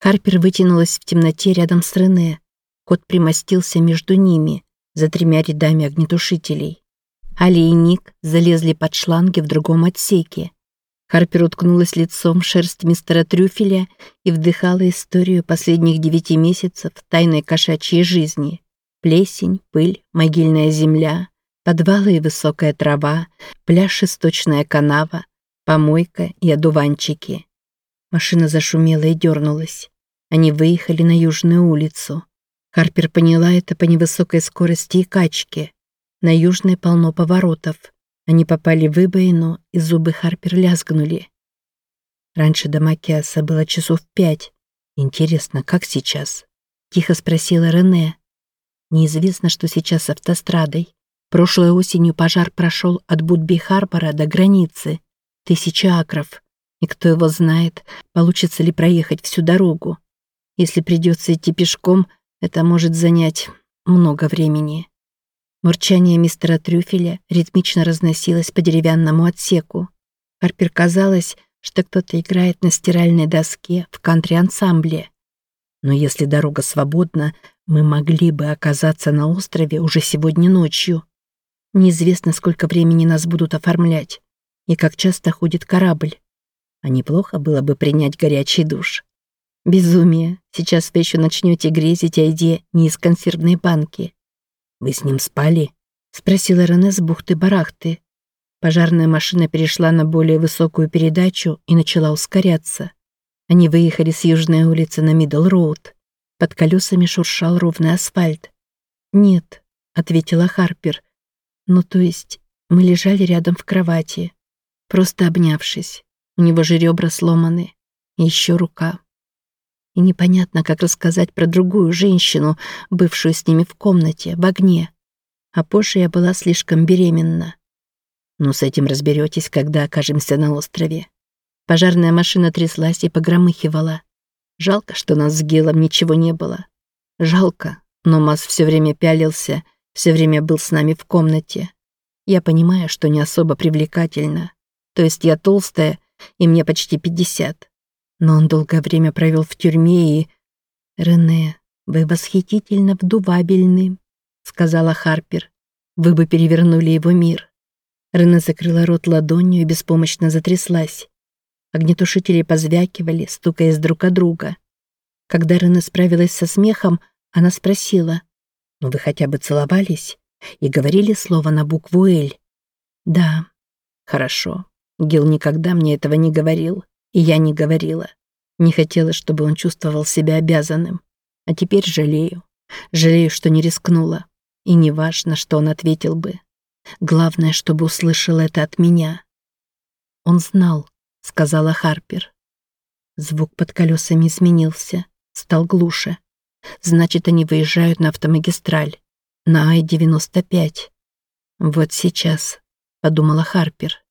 Харпер вытянулась в темноте рядом с Рене. Кот примостился между ними, за тремя рядами огнетушителей. Али и Ник залезли под шланги в другом отсеке. Харпер уткнулась лицом в шерсть мистера Трюфеля и вдыхала историю последних девяти месяцев тайной кошачьей жизни. Плесень, пыль, могильная земля, подвалы и высокая трава, пляж и сточная канава, помойка и одуванчики. Машина зашумела и дернулась. Они выехали на Южную улицу. Харпер поняла это по невысокой скорости и качке. На Южной полно поворотов. Они попали в выбоину, и зубы Харпер лязгнули. Раньше до Макиаса было часов пять. Интересно, как сейчас? Тихо спросила Рене. Неизвестно, что сейчас с автострадой. Прошлой осенью пожар прошел от Будби-Харбора до границы. Тысяча акров. И кто его знает, получится ли проехать всю дорогу. Если придется идти пешком, это может занять много времени. Мурчание мистера Трюфеля ритмично разносилось по деревянному отсеку. Харпер казалось, что кто-то играет на стиральной доске в кантри-ансамбле. Но если дорога свободна, мы могли бы оказаться на острове уже сегодня ночью. Неизвестно, сколько времени нас будут оформлять и как часто ходит корабль. А неплохо было бы принять горячий душ. Безумие. Сейчас вы еще начнете грезить о еде не из консервной банки. «Вы с ним спали?» — спросила Рене с бухты-барахты. Пожарная машина перешла на более высокую передачу и начала ускоряться. Они выехали с южной улицы на Мидл-Роуд. Под колесами шуршал ровный асфальт. «Нет», — ответила Харпер. «Ну, то есть мы лежали рядом в кровати, просто обнявшись. У него же ребра сломаны. Еще рука. И непонятно, как рассказать про другую женщину, бывшую с ними в комнате, в огне. А позже я была слишком беременна. Ну, с этим разберетесь, когда окажемся на острове. Пожарная машина тряслась и погромыхивала. Жалко, что нас с Гелом ничего не было. Жалко, но Мас все время пялился, все время был с нами в комнате. Я понимаю, что не особо привлекательно. То есть я толстая, и мне почти пятьдесят. Но он долгое время провел в тюрьме и... «Рене, вы восхитительно вдувабельны», — сказала Харпер. «Вы бы перевернули его мир». Рене закрыла рот ладонью и беспомощно затряслась. Огнетушители позвякивали, стукаясь друг о друга. Когда Рене справилась со смехом, она спросила, «Ну вы хотя бы целовались?» и говорили слово на букву «Л». «Да». «Хорошо. Гил никогда мне этого не говорил. И я не говорила. Не хотела, чтобы он чувствовал себя обязанным. А теперь жалею. Жалею, что не рискнула. И не важно, что он ответил бы. Главное, чтобы услышал это от меня. Он знал, сказала Харпер. Звук под колесами изменился, стал глуше. Значит, они выезжают на автомагистраль, на Ай-95. Вот сейчас, подумала Харпер.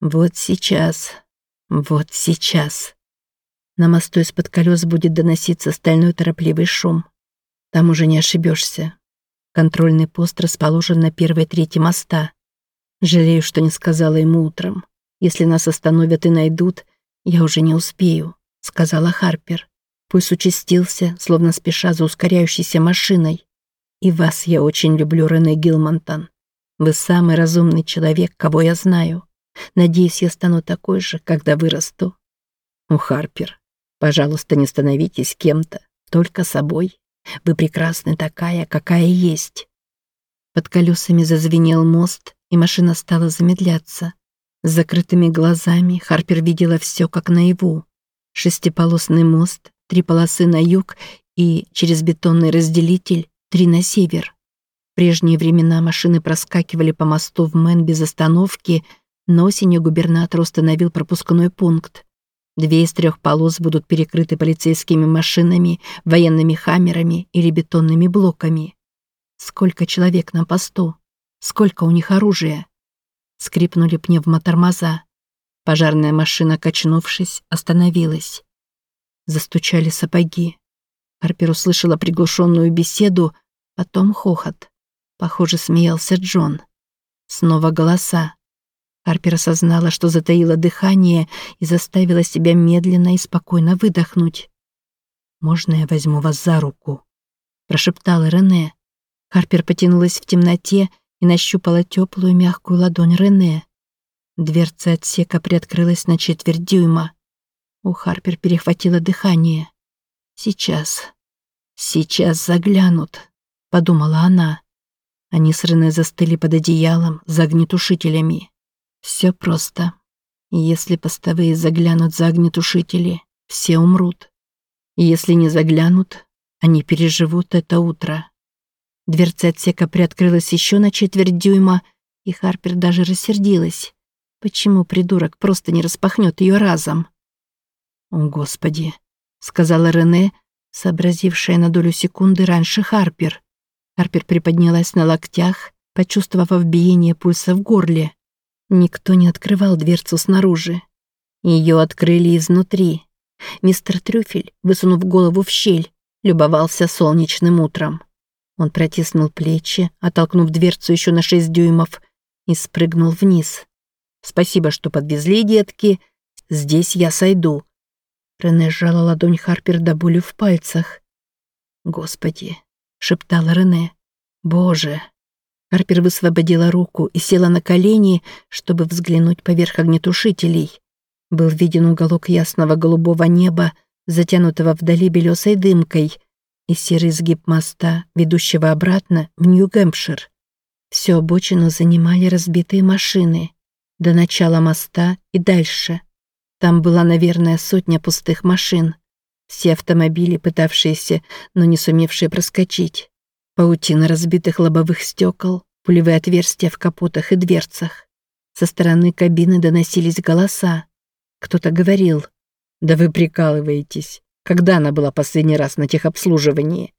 Вот сейчас. Вот сейчас. На мосту из-под колес будет доноситься стальной торопливый шум. Там уже не ошибешься. Контрольный пост расположен на первой трети моста. Жалею, что не сказала ему утром. Если нас остановят и найдут, я уже не успею, сказала Харпер. Пусть участился, словно спеша за ускоряющейся машиной. И вас я очень люблю, Рене Гилмонтон. Вы самый разумный человек, кого я знаю. Надеюсь, я стану такой же, когда вырасту. У Харпер, пожалуйста, не становитесь кем-то, только собой. Вы прекрасны такая, какая есть. Под колесами зазвенел мост, и машина стала замедляться. С закрытыми глазами Харпер видела все как наяву. Шестиполосный мост, три полосы на юг и, через бетонный разделитель, три на север. В прежние времена машины проскакивали по мосту в Мэн без остановки — но осенью губернатор установил пропускной пункт. Две из трех полос будут перекрыты полицейскими машинами, военными хаммерами или бетонными блоками. Сколько человек на посту? Сколько у них оружия? Скрипнули пневмотормоза. Пожарная машина, качнувшись, остановилась. Застучали сапоги. Харпер услышала приглушенную беседу, потом хохот. Похоже, смеялся Джон. Снова голоса. Харпер осознала, что затаила дыхание и заставила себя медленно и спокойно выдохнуть. «Можно я возьму вас за руку?» прошептала Рене. Харпер потянулась в темноте и нащупала теплую мягкую ладонь Рене. Дверца отсека приоткрылась на четверть дюйма. У Харпер перехватило дыхание. «Сейчас, сейчас заглянут», — подумала она. Они с Рене застыли под одеялом за огнетушителями. Все просто. Если постовые заглянут за огнетушители, все умрут. Если не заглянут, они переживут это утро. Дверца отсека приоткрылась еще на четверть дюйма, и Харпер даже рассердилась. Почему придурок просто не распахнет ее разом? «О, Господи!» — сказала Рене, сообразившая на долю секунды раньше Харпер. Харпер приподнялась на локтях, почувствовав биение пульса в горле. Никто не открывал дверцу снаружи. Ее открыли изнутри. Мистер Трюфель, высунув голову в щель, любовался солнечным утром. Он протиснул плечи, оттолкнув дверцу еще на шесть дюймов, и спрыгнул вниз. «Спасибо, что подвезли, детки. Здесь я сойду». Рене сжала ладонь Харпер до боли в пальцах. «Господи, шептала Рене. «Боже!» Харпер высвободила руку и села на колени, чтобы взглянуть поверх огнетушителей. Был виден уголок ясного голубого неба, затянутого вдали белесой дымкой, и серый сгиб моста, ведущего обратно в Нью-Гэмпшир. Всю обочину занимали разбитые машины. До начала моста и дальше. Там была, наверное, сотня пустых машин. Все автомобили, пытавшиеся, но не сумевшие проскочить. Паутина разбитых лобовых стекол, пулевые отверстия в капотах и дверцах. Со стороны кабины доносились голоса. Кто-то говорил, «Да вы прикалываетесь. Когда она была последний раз на техобслуживании?»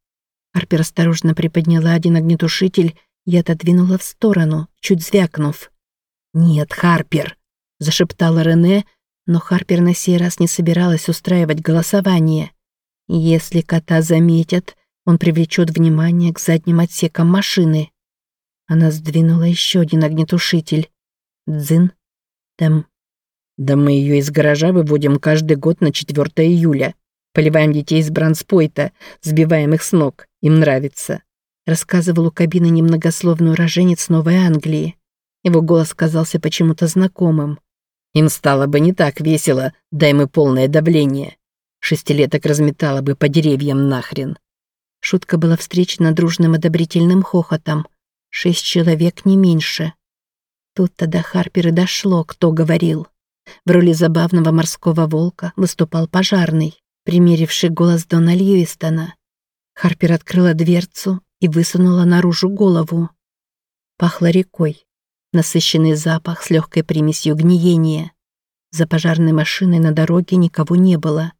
Арпер осторожно приподняла один огнетушитель и отодвинула в сторону, чуть звякнув. «Нет, Харпер!» – зашептала Рене, но Харпер на сей раз не собиралась устраивать голосование. Если кота заметят, он привлечет внимание к задним отсекам машины. Она сдвинула еще один огнетушитель. Дзин. Там. Да мы ее из гаража выводим каждый год на 4 июля. Поливаем детей из Бранспойта, сбиваем их с ног. Им нравится. Рассказывал у кабины немногословный уроженец Новой Англии. Его голос казался почему-то знакомым. Им стало бы не так весело, дай мы полное давление. Шестилеток разметало бы по деревьям нахрен. Шутка была встречена дружным одобрительным хохотом. Шесть человек не меньше. Тут-то до Харпера дошло, кто говорил. В роли забавного морского волка выступал пожарный, примеривший голос Дона Льюистона. Харпер открыла дверцу и высунула наружу голову. Пахло рекой. Насыщенный запах с легкой примесью гниения. За пожарной машиной на дороге никого не было.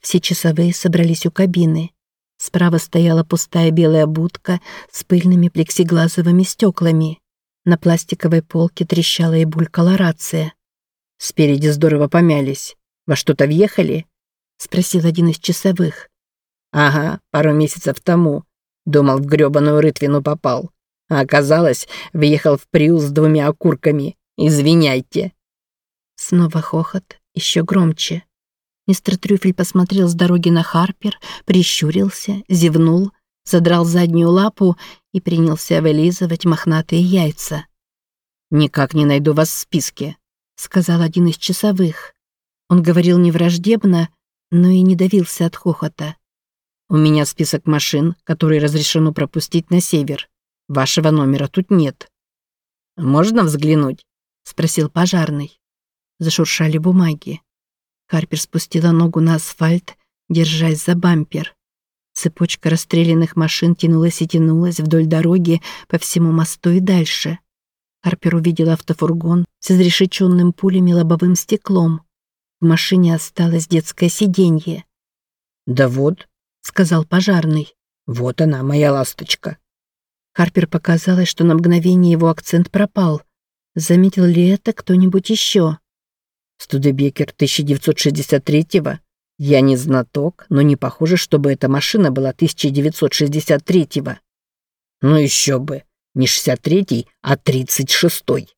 Все часовые собрались у кабины. Справа стояла пустая белая будка с пыльными плексиглазовыми стеклами. На пластиковой полке трещала и булькала рация. «Спереди здорово помялись. Во что-то въехали?» — спросил один из часовых. «Ага, пару месяцев тому. Думал, в грёбаную рытвину попал. А оказалось, въехал в приус с двумя окурками. Извиняйте». Снова хохот, еще громче. Мистер Трюфель посмотрел с дороги на Харпер, прищурился, зевнул, задрал заднюю лапу и принялся вылизывать мохнатые яйца. «Никак не найду вас в списке», — сказал один из часовых. Он говорил не враждебно, но и не давился от хохота. «У меня список машин, которые разрешено пропустить на север. Вашего номера тут нет». «Можно взглянуть?» — спросил пожарный. Зашуршали бумаги. Харпер спустила ногу на асфальт, держась за бампер. Цепочка расстрелянных машин тянулась и тянулась вдоль дороги по всему мосту и дальше. Харпер увидел автофургон с изрешеченным пулями лобовым стеклом. В машине осталось детское сиденье. «Да вот», — сказал пожарный, — «вот она, моя ласточка». Харпер показалось, что на мгновение его акцент пропал. Заметил ли это кто-нибудь еще? Студебекер 1963-го? Я не знаток, но не похоже, чтобы эта машина была 1963-го. Ну еще бы, не 63-й, а 36-й.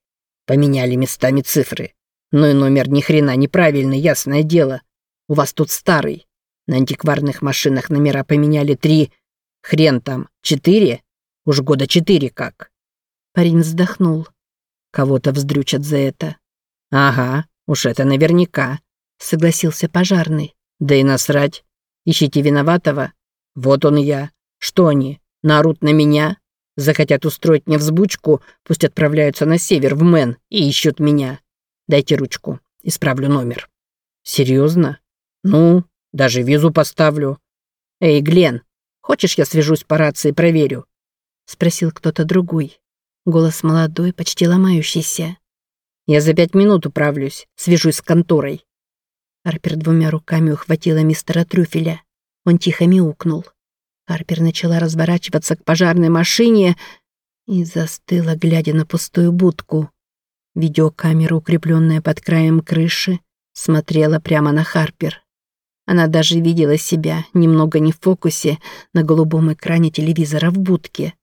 Поменяли местами цифры. Ну и номер ни хрена неправильный, ясное дело. У вас тут старый. На антикварных машинах номера поменяли три... Хрен там, четыре? Уж года четыре как». Парень вздохнул. «Кого-то вздрючат за это». «Ага, уж это наверняка», — согласился пожарный. «Да и насрать. Ищите виноватого. Вот он я. Что они, наорут на меня? Захотят устроить мне взбучку, пусть отправляются на север, в Мэн, и ищут меня. Дайте ручку, исправлю номер». «Серьезно? Ну, даже визу поставлю. Эй, Глен, хочешь я свяжусь по рации и проверю?» Спросил кто-то другой. Голос молодой, почти ломающийся. «Я за пять минут управлюсь, свяжусь с конторой». Харпер двумя руками ухватила мистера Трюфеля. Он тихо мяукнул. Харпер начала разворачиваться к пожарной машине и застыла, глядя на пустую будку. Видеокамера, укрепленная под краем крыши, смотрела прямо на Харпер. Она даже видела себя, немного не в фокусе, на голубом экране телевизора в будке.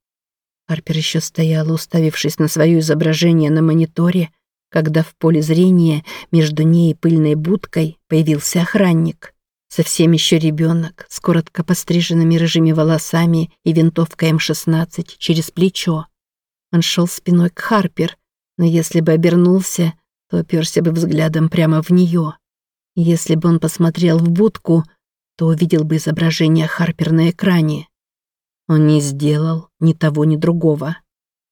Харпер еще стояла, уставившись на свое изображение на мониторе, когда в поле зрения между ней и пыльной будкой появился охранник. Совсем еще ребенок, с коротко постриженными рыжими волосами и винтовкой М-16 через плечо. Он шел спиной к Харпер, но если бы обернулся, то оперся бы взглядом прямо в нее. Если бы он посмотрел в будку, то увидел бы изображение Харпер на экране. Он не сделал ни того, ни другого.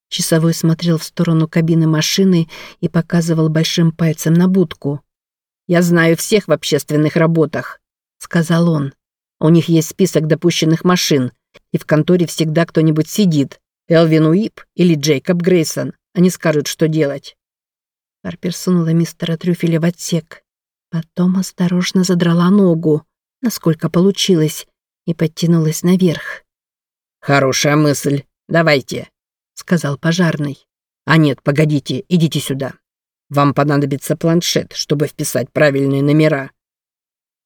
Часовой смотрел в сторону кабины машины и показывал большим пальцем на будку. «Я знаю всех в общественных работах», — сказал он. «У них есть список допущенных машин, и в конторе всегда кто-нибудь сидит. Элвин Уип или Джейкоб Грейсон. Они скажут, что делать. Харпер сунула мистера Трюфеля в отсек. Потом осторожно задрала ногу, насколько получилось, и подтянулась наверх. «Хорошая мысль. Давайте», — сказал пожарный. «А нет, погодите, идите сюда. Вам понадобится планшет, чтобы вписать правильные номера».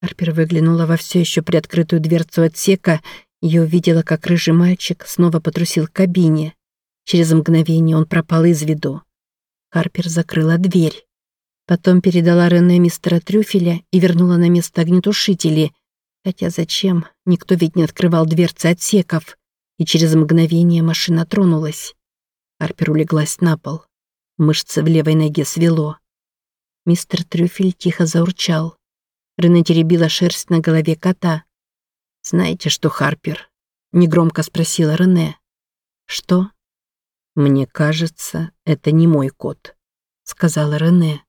Харпер выглянула во все еще приоткрытую дверцу отсека и увидела, как рыжий мальчик снова потрусил к кабине. Через мгновение он пропал из виду. Харпер закрыла дверь. Потом передала Рене мистера Трюфеля и вернула на место огнетушители. Хотя зачем? Никто ведь не открывал дверцы отсеков. И через мгновение машина тронулась. Харпер улеглась на пол. Мышцы в левой ноге свело. Мистер Трюфель тихо заурчал. Рене теребила шерсть на голове кота. «Знаете что, Харпер?» — негромко спросила Рене. «Что?» «Мне кажется, это не мой кот», — сказала Рене.